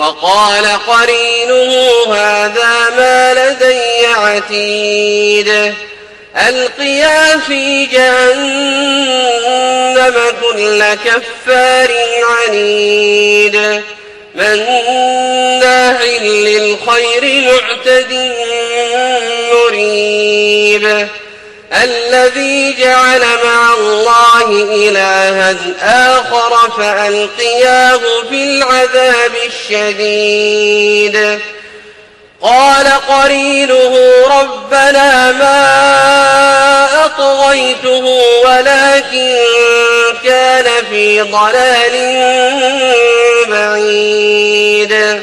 وقال قرينه هذا ما لدي عتيد. ألقيا في جهنم كل كفار عنيد. مناع للخير معتد مريب. الذي جعل مع الله إلها آخر فألقياه في العذاب الشديد. قال قرينه ربنا ما أطغيته ولكن كان في ضلال بعيد.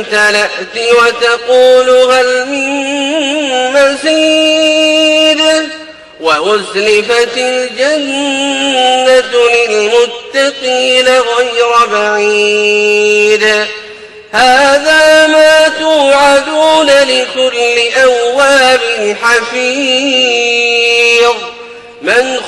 هل امتلأت وتقول هل من مزيد وأزلفت الجنة للمتقين غير بعيد. هذا ما توعدون لكل أواب حفيظ. من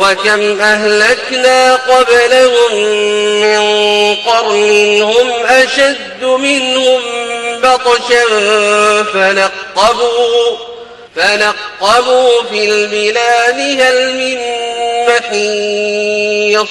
وكم أهلكنا قبلهم من قرن هم أشد منهم بطشا فنقبوا فنقبوا في البلاد هل من محيص.